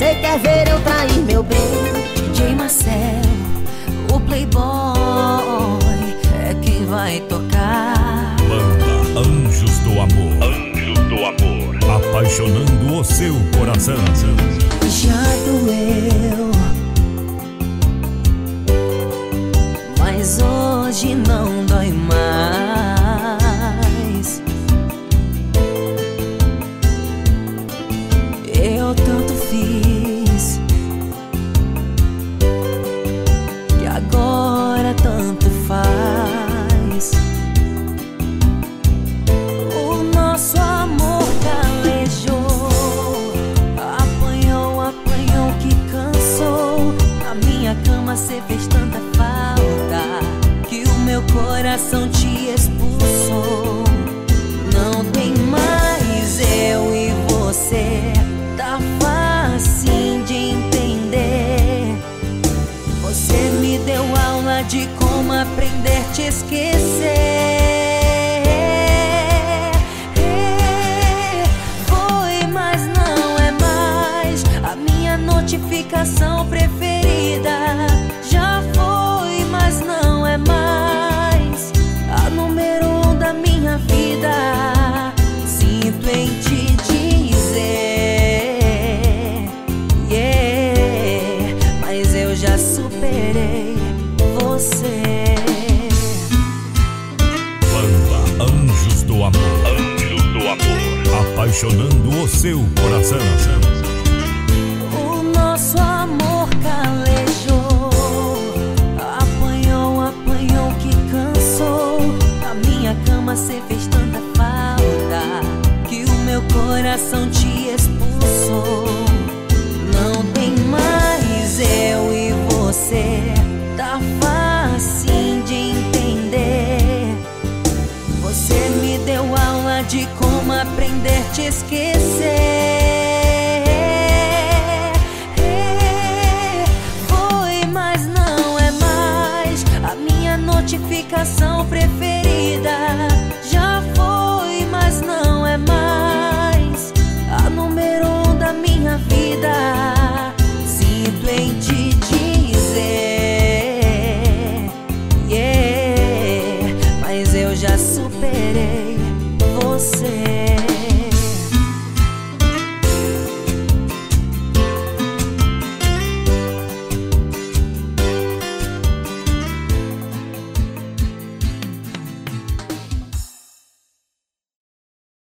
Você quer ver eu trair meu bem? DJ Marcel, o playboy É quem vai tocar. Banda Anjos do Amor. Anjos do Amor. Apaixonando o seu coração. Já doeu tanto faz. O nosso amor calejou Apanhou, apanhou que cansou. Na minha cama cê fez tanta falta Que o meu coração te te esquecer. Amor do Amor. Apaixonando o seu coração O nosso amor calejou, apanhou, apanhou que cansou. Na minha cama cê fez tanta falta que o meu coração te expulsou. de como aprender te esquecer. Foi, mas não é mais a minha notificação.